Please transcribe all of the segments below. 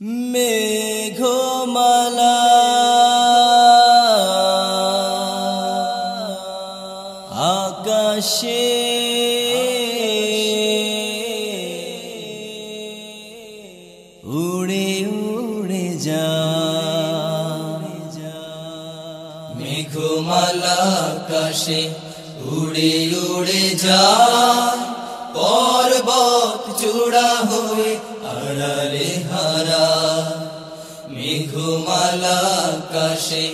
মেঘমালা। আকাশে উড়ে উড়ে যা। মেঘমালা আকাশে উড়ে উড়ে যায় পর্বত চূড়া হয়ে আড়ালে হারা মেঘমালা আকাশে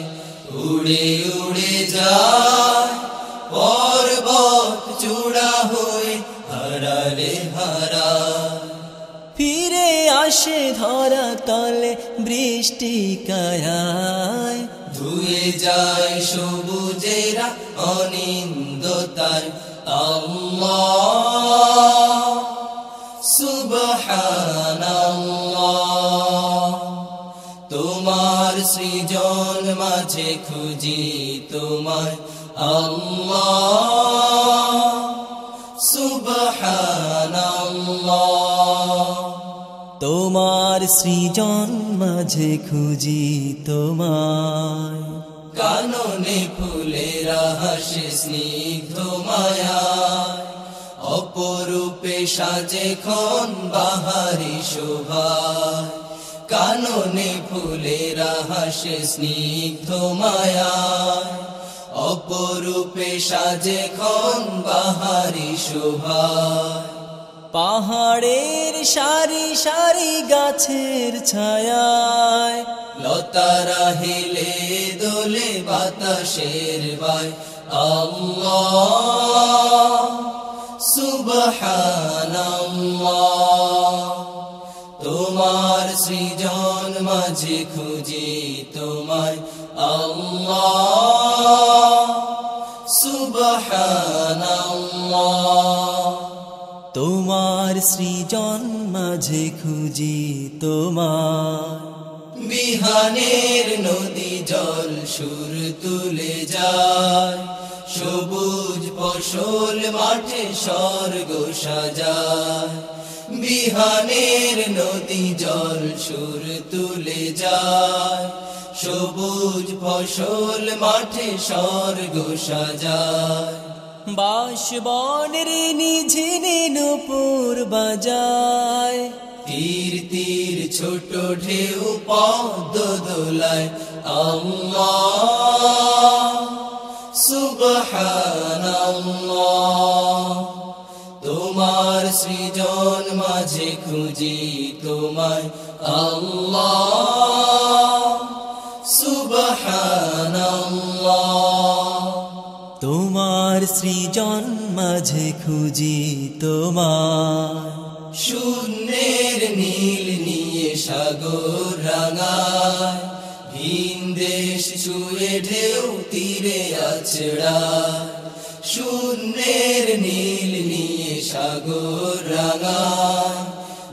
উড়ে উড়ে যায়। পর্বত চূড়া হয়ে হারালে হারা। ফিরে আসে ধরা তলে বৃষ্টি কায় ধুয়ে যায় সবুজেরা অনিন্দতার আল্লাহ সুবহানাল্লাহ, তোমার সৃজন মাঝে খুঁজি তোমায় আল্লাহ। সুবহানাল্লাহ, তোমার সৃজন মাঝে খুঁজি তোমায় কাননে ফুলেরা হাসে স্নিগ্ধ মায়া। অপরূপে সাজে খন বাহারি শোভা। কাননে ফুলেরা হাসে স্নিগ্ধ মায়া। অপরূপে সাজে খন বাহারি শোভা। পাহাড়ের সারি সারি গাছের ছায়ায় লতারা হেলে দোলে বাতাসের বাই আল্লাহ তোমার সৃজন মাঝে খুঁজি তোমায় আল্লাহ তোমার সৃজন মাঝে খুঁজি তোমার বিহানের নদী জল সুর তুলে যায়, সবুজ ফসল মাঠে স্বর্গ সাজায়। বিহানের নদী জল সুর তুলে যায়, সবুজ ফসল মাঠে স্বর্গ সাজায়। বাসবনের নিঝিনি নুপুর বাজায় তীর তীর ছোট ঢেউ পদ দোলায়। আল্লাহ, সুবহানাল্লাহ, তোমার সৃজন মাঝে খুঁজি তোমায়। আল্লাহ, সুবহানাল্লাহ, তোমার সৃজন মাঝে খুঁজি তোমার শূন্যের নীল নিয়ে সাগর রাঙায়। ভিন দেশ ছুঁয়ে ঢেউ তীরে আছড়ায়। শূন্যের নীল নিয়ে সাগর রাঙায়।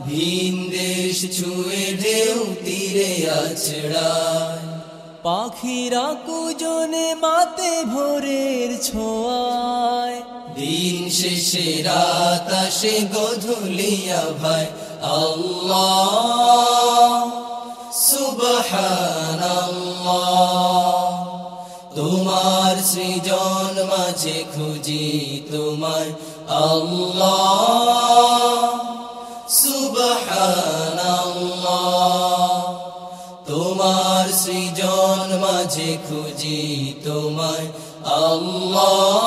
ভিন দেশ ছুঁয়ে ঢেউ তীরে আছড়ায়। পাখিরা কুজনে মাতে ভোরের ছোঁয়ায়। দিন শেষে রাত আসে গধুলিয়া ভাই। আল্লাহ তোমার সৃজন মাঝে খুঁজি তোমার আল্লাহ, সুবহানাল্লাহ। তোমার সৃজন মাঝে খুঁজি তোমার আল্লাহ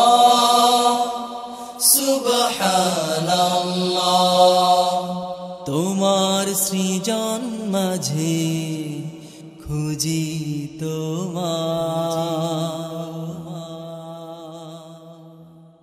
মাঝে খুঁজি তোমার।